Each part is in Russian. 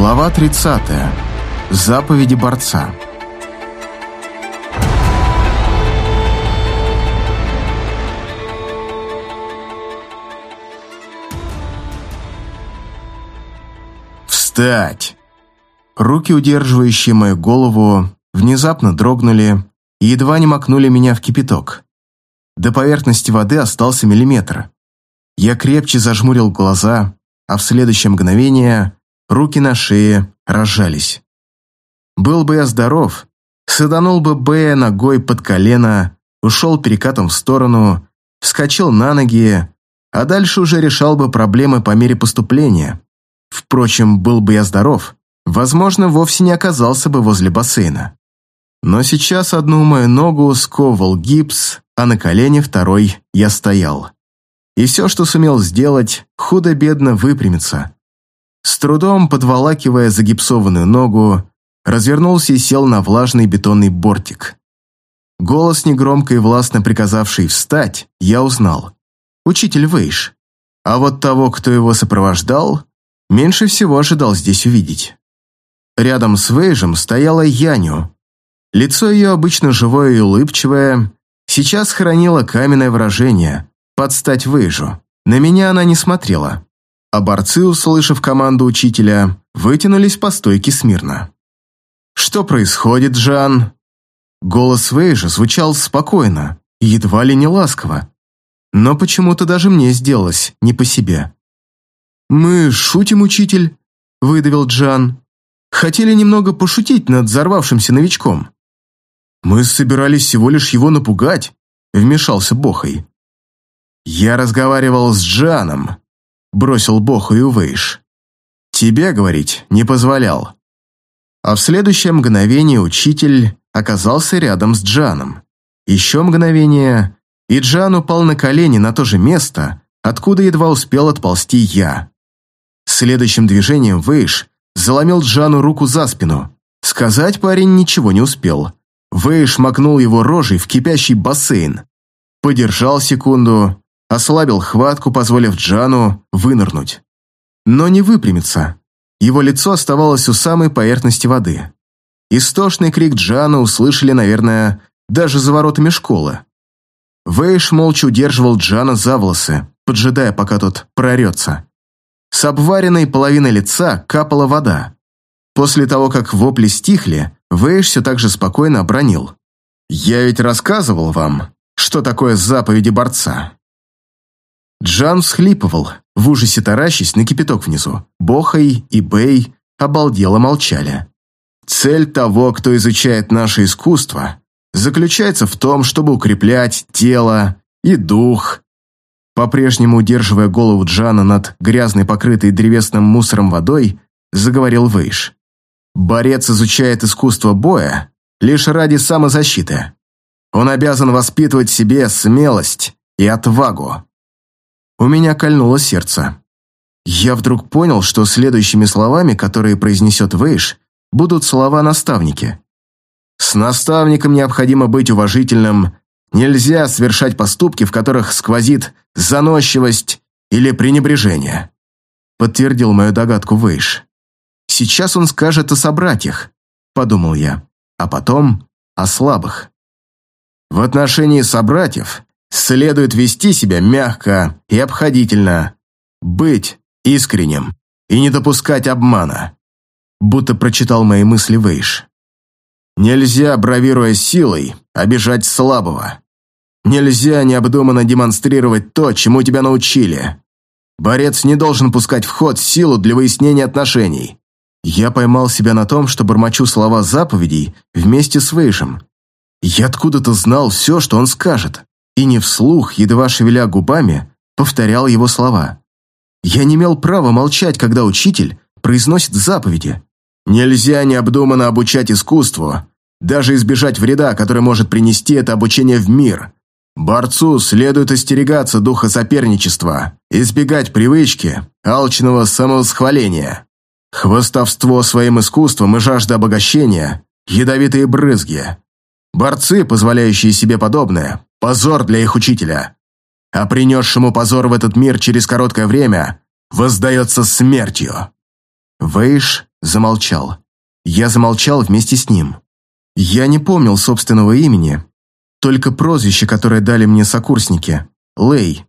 Глава 30. Заповеди борца. Встать! Руки, удерживающие мою голову, внезапно дрогнули и едва не макнули меня в кипяток. До поверхности воды остался миллиметр. Я крепче зажмурил глаза, а в следующее мгновение руки на шее разжались. Был бы я здоров, саданул бы Бэя ногой под колено, ушел перекатом в сторону, вскочил на ноги, а дальше уже решал бы проблемы по мере поступления. Впрочем, был бы я здоров, возможно, вовсе не оказался бы возле бассейна. Но сейчас одну мою ногу сковывал гипс, а на колене второй я стоял. И все, что сумел сделать, худо-бедно выпрямиться. С трудом подволакивая загипсованную ногу, развернулся и сел на влажный бетонный бортик. Голос, негромко и властно приказавший встать, я узнал. Учитель Вейш. А вот того, кто его сопровождал, меньше всего ожидал здесь увидеть. Рядом с Вейжем стояла Яню. Лицо ее, обычно живое и улыбчивое, сейчас хранило каменное выражение, под стать Вейжу. На меня она не смотрела а борцы, услышав команду учителя, вытянулись по стойке смирно. «Что происходит, Жан?» Голос Вейжа звучал спокойно едва ли не ласково, но почему-то даже мне сделалось не по себе. «Мы шутим, учитель», — выдавил Джан. «Хотели немного пошутить над взорвавшимся новичком». «Мы собирались всего лишь его напугать», — вмешался Бохой. «Я разговаривал с Джаном», бросил Бог и Увейш. Тебе говорить не позволял. А в следующее мгновение учитель оказался рядом с Джаном. Еще мгновение, и Джан упал на колени на то же место, откуда едва успел отползти я. Следующим движением Вейш заломил Джану руку за спину. Сказать парень ничего не успел. Вейш макнул его рожей в кипящий бассейн. Подержал секунду, ослабил хватку, позволив Джану вынырнуть. Но не выпрямиться. Его лицо оставалось у самой поверхности воды. Истошный крик Джана услышали, наверное, даже за воротами школы. Вейш молча удерживал Джана за волосы, поджидая, пока тот прорется. С обваренной половины лица капала вода. После того, как вопли стихли, Вейш все так же спокойно обронил. «Я ведь рассказывал вам, что такое заповеди борца. Джан всхлипывал, в ужасе таращись на кипяток внизу. Бохай и Бэй обалдело молчали. Цель того, кто изучает наше искусство, заключается в том, чтобы укреплять тело и дух. По-прежнему удерживая голову Джана над грязной, покрытой древесным мусором водой, заговорил Вейш. Борец изучает искусство боя лишь ради самозащиты. Он обязан воспитывать в себе смелость и отвагу. У меня кольнуло сердце. Я вдруг понял, что следующими словами, которые произнесет Вейш, будут слова наставники. С наставником необходимо быть уважительным, нельзя совершать поступки, в которых сквозит заносчивость или пренебрежение. Подтвердил мою догадку Вейш. Сейчас он скажет о собратьях, подумал я, а потом о слабых. В отношении собратьев Следует вести себя мягко и обходительно, быть искренним и не допускать обмана. Будто прочитал мои мысли Вейш. Нельзя, бравируя силой, обижать слабого. Нельзя необдуманно демонстрировать то, чему тебя научили. Борец не должен пускать в ход силу для выяснения отношений. Я поймал себя на том, что бормочу слова заповедей вместе с Вейшем. Я откуда-то знал все, что он скажет и не вслух, едва шевеля губами, повторял его слова. Я не имел права молчать, когда учитель произносит заповеди. Нельзя необдуманно обучать искусству, даже избежать вреда, который может принести это обучение в мир. Борцу следует остерегаться духа соперничества, избегать привычки, алчного самовосхваления. Хвостовство своим искусством и жажда обогащения, ядовитые брызги. Борцы, позволяющие себе подобное, Позор для их учителя. А принесшему позор в этот мир через короткое время воздается смертью. Вейш замолчал. Я замолчал вместе с ним. Я не помнил собственного имени, только прозвище, которое дали мне сокурсники – Лей.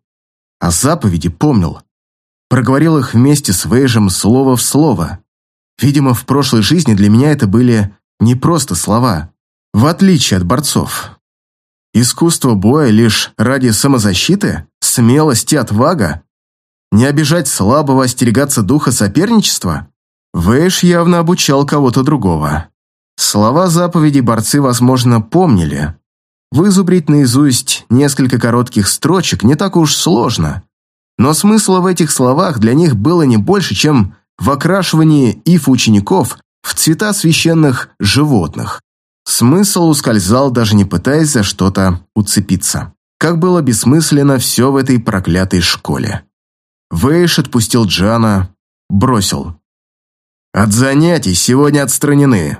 А заповеди помнил. Проговорил их вместе с Вейжем слово в слово. Видимо, в прошлой жизни для меня это были не просто слова, в отличие от борцов. Искусство боя лишь ради самозащиты, смелость и отвага? Не обижать слабого, остерегаться духа соперничества? Вэйш явно обучал кого-то другого. Слова заповедей борцы, возможно, помнили. Вызубрить наизусть несколько коротких строчек не так уж сложно. Но смысла в этих словах для них было не больше, чем в окрашивании иф учеников в цвета священных животных. Смысл ускользал, даже не пытаясь за что-то уцепиться. Как было бессмысленно все в этой проклятой школе. Вейш отпустил Джана, бросил. «От занятий сегодня отстранены.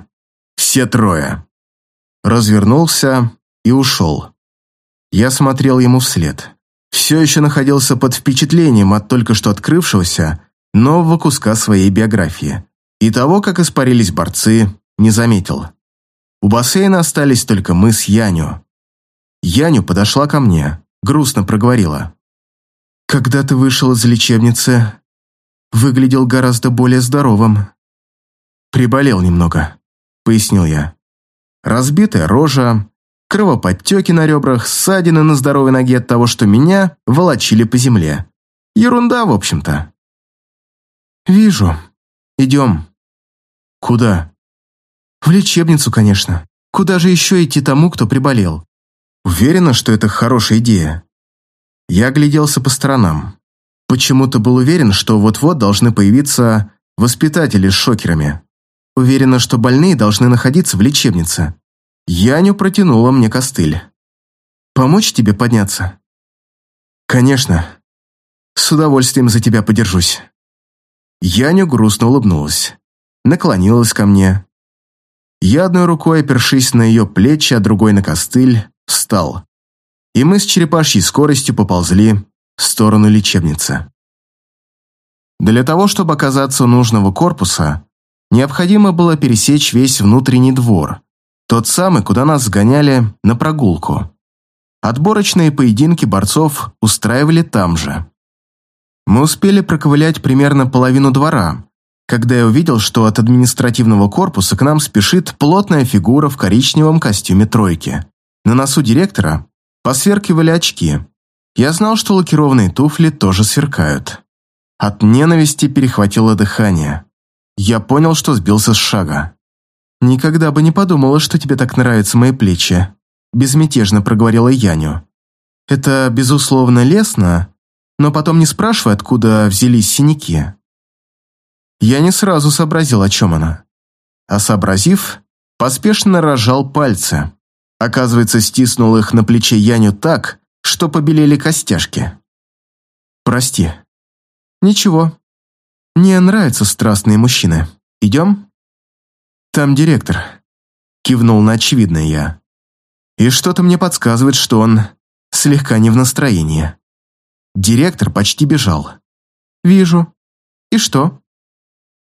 Все трое». Развернулся и ушел. Я смотрел ему вслед. Все еще находился под впечатлением от только что открывшегося нового куска своей биографии. И того, как испарились борцы, не заметил. У бассейна остались только мы с Яню. Яню подошла ко мне, грустно проговорила. «Когда ты вышел из лечебницы, выглядел гораздо более здоровым». «Приболел немного», — пояснил я. Разбитая рожа, кровоподтеки на ребрах, ссадины на здоровой ноге от того, что меня волочили по земле. Ерунда, в общем-то. «Вижу. Идем». «Куда?» В лечебницу, конечно. Куда же еще идти тому, кто приболел? Уверена, что это хорошая идея. Я огляделся по сторонам. Почему-то был уверен, что вот-вот должны появиться воспитатели с шокерами. Уверена, что больные должны находиться в лечебнице. Яню протянула мне костыль. «Помочь тебе подняться?» «Конечно. С удовольствием за тебя подержусь». Яню грустно улыбнулась. Наклонилась ко мне, я одной рукой, опершись на ее плечи, а другой на костыль, встал. И мы с черепашьей скоростью поползли в сторону лечебницы. Для того, чтобы оказаться у нужного корпуса, необходимо было пересечь весь внутренний двор, тот самый, куда нас сгоняли на прогулку. Отборочные поединки борцов устраивали там же. Мы успели проковылять примерно половину двора, когда я увидел, что от административного корпуса к нам спешит плотная фигура в коричневом костюме тройки. На носу директора посверкивали очки. Я знал, что лакированные туфли тоже сверкают. От ненависти перехватило дыхание. Я понял, что сбился с шага. «Никогда бы не подумала, что тебе так нравятся мои плечи», безмятежно проговорила Яню. «Это, безусловно, лестно, но потом не спрашивай, откуда взялись синяки. Я не сразу сообразил, о чем она. А сообразив, поспешно разжал пальцы. Оказывается, стиснул их на плече Яню так, что побелели костяшки. «Прости». «Ничего. Мне нравятся страстные мужчины. Идем?» «Там директор», — кивнул на очевидное я. «И что-то мне подсказывает, что он слегка не в настроении». Директор почти бежал. «Вижу. И что?»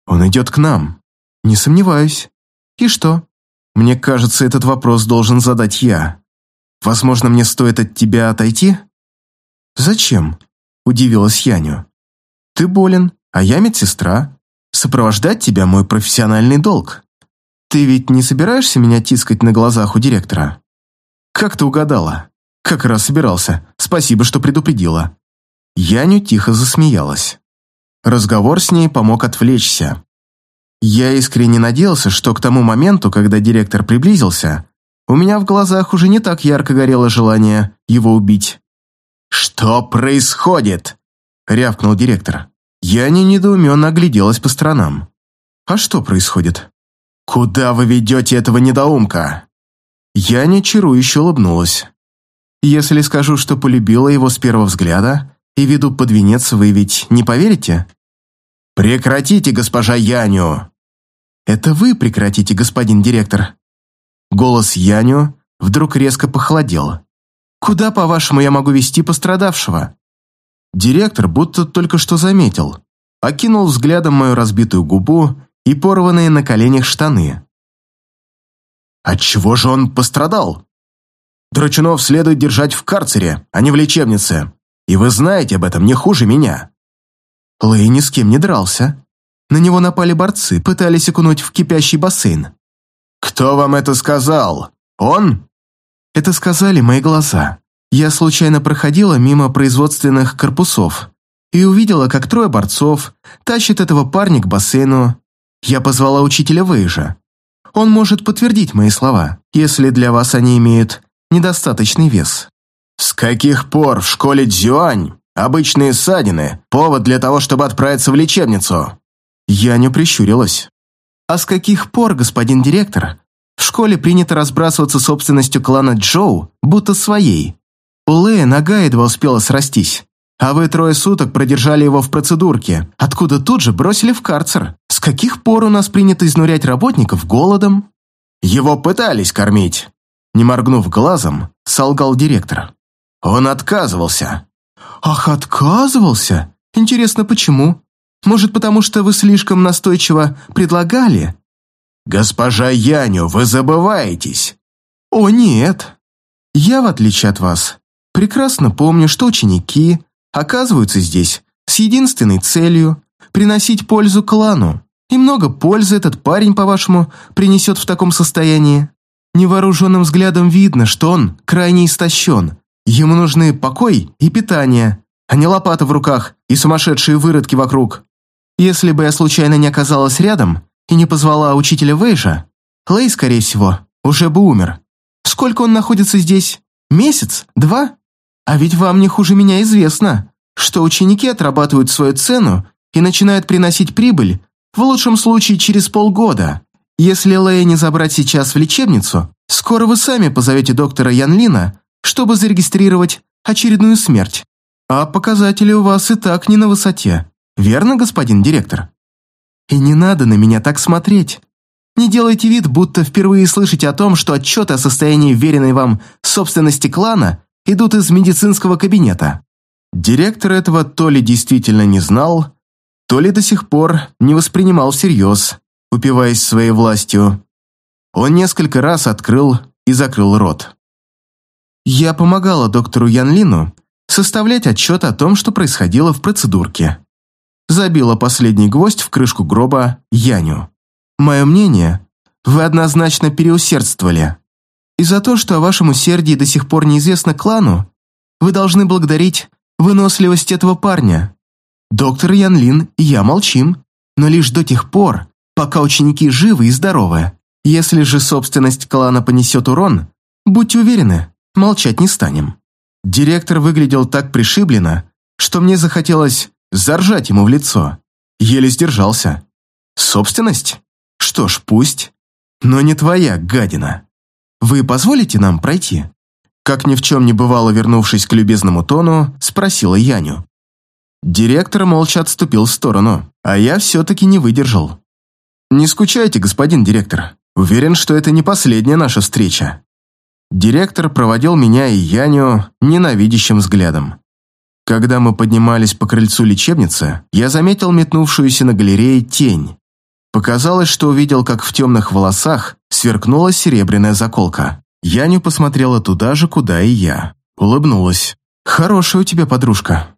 Он идет к нам. Не сомневаюсь. И что? Мне кажется, этот вопрос должен задать я. Возможно, мне стоит от тебя отойти? Зачем? Удивилась Яню. Ты болен, а я медсестра. Сопровождать тебя мой профессиональный долг. Ты ведь не собираешься меня тискать на глазах у директора? Как ты угадала? Как раз собирался. Спасибо, что предупредила. Яню тихо засмеялась. Разговор с ней помог отвлечься. Я искренне надеялся, что к тому моменту, когда директор приблизился, у меня в глазах уже не так ярко горело желание его убить. «Что происходит?» — рявкнул директор. Я не недоуменно огляделась по сторонам. «А что происходит?» «Куда вы ведете этого недоумка?» Я не чарующе улыбнулась. «Если скажу, что полюбила его с первого взгляда и веду под венец, вы ведь не поверите?» «Прекратите, госпожа Яню!» «Это вы прекратите, господин директор!» Голос Яню вдруг резко похолодел. «Куда, по-вашему, я могу вести пострадавшего?» Директор будто только что заметил, окинул взглядом мою разбитую губу и порванные на коленях штаны. Отчего же он пострадал? Драчунов следует держать в карцере, а не в лечебнице. И вы знаете об этом не хуже меня. Лэй ни с кем не дрался. На него напали борцы, пытались окунуть в кипящий бассейн. «Кто вам это сказал? Он?» Это сказали мои глаза. Я случайно проходила мимо производственных корпусов и увидела, как трое борцов тащат этого парня к бассейну. Я позвала учителя Вейжа. Он может подтвердить мои слова, если для вас они имеют недостаточный вес. С каких пор в школе Дзюань обычные ссадины – повод для того, чтобы отправиться в лечебницу? Я не прищурилась. А с каких пор, господин директор, в школе принято разбрасываться собственностью клана Джоу, будто своей? У Лея нога едва успела срастись, а вы трое суток продержали его в процедурке, откуда тут же бросили в карцер. С каких пор у нас принято изнурять работников голодом? Его пытались кормить. Не моргнув глазом, солгал директор. Он отказывался. Ах, отказывался? Интересно, почему? Может, потому что вы слишком настойчиво предлагали? Госпожа Яню, вы забываетесь. О, нет. Я, в отличие от вас, прекрасно помню, что ученики оказываются здесь с единственной целью приносить пользу клану. И много пользы этот парень, по-вашему, принесет в таком состоянии. Невооруженным взглядом видно, что он крайне истощен. Ему нужны покой и питание, а не лопата в руках и сумасшедшие выродки вокруг. Если бы я случайно не оказалась рядом и не позвала учителя Вейжа, Лей, скорее всего, уже бы умер. Сколько он находится здесь? Месяц? Два? А ведь вам не хуже меня известно, что ученики отрабатывают свою цену и начинают приносить прибыль в лучшем случае через полгода. Если Лея не забрать сейчас в лечебницу, скоро вы сами позовете доктора Янлина, чтобы зарегистрировать очередную смерть. А показатели у вас и так не на высоте. Верно, господин директор? И не надо на меня так смотреть. Не делайте вид, будто впервые слышите о том, что отчеты о состоянии веренной вам собственности клана идут из медицинского кабинета. Директор этого то ли действительно не знал, то ли до сих пор не воспринимал всерьез, упиваясь своей властью. Он несколько раз открыл и закрыл рот. Я помогала доктору Янлину составлять отчет о том, что происходило в процедурке забила последний гвоздь в крышку гроба Яню. Мое мнение, вы однозначно переусердствовали. И за то, что о вашем усердии до сих пор неизвестно клану, вы должны благодарить выносливость этого парня. Доктор Янлин и я молчим, но лишь до тех пор, пока ученики живы и здоровы. Если же собственность клана понесет урон, будьте уверены, молчать не станем. Директор выглядел так пришибленно, что мне захотелось заржать ему в лицо. Еле сдержался. Собственность? Что ж, пусть. Но не твоя, гадина. Вы позволите нам пройти? Как ни в чем не бывало, вернувшись к любезному тону, спросила Яню. Директор молча отступил в сторону, а я все-таки не выдержал. «Не скучайте, господин директор. Уверен, что это не последняя наша встреча». Директор проводил меня и Яню ненавидящим взглядом. Когда мы поднимались по крыльцу лечебницы, я заметил метнувшуюся на галерее тень. Показалось, что увидел, как в темных волосах сверкнула серебряная заколка. Яню посмотрела туда же, куда и я. Улыбнулась. «Хорошая у тебя подружка».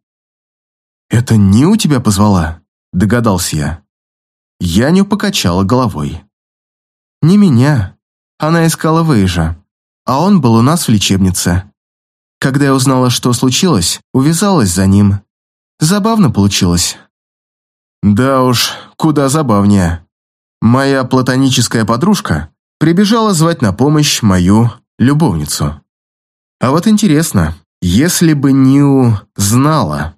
«Это не у тебя позвала?» Догадался я. Яню покачала головой. «Не меня. Она искала Вейжа, а он был у нас в лечебнице. Когда я узнала, что случилось, увязалась за ним. Забавно получилось. Да уж, куда забавнее. Моя платоническая подружка прибежала звать на помощь мою любовницу. А вот интересно, если бы Нью знала.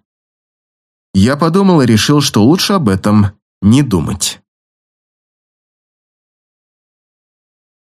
Я подумал и решил, что лучше об этом не думать.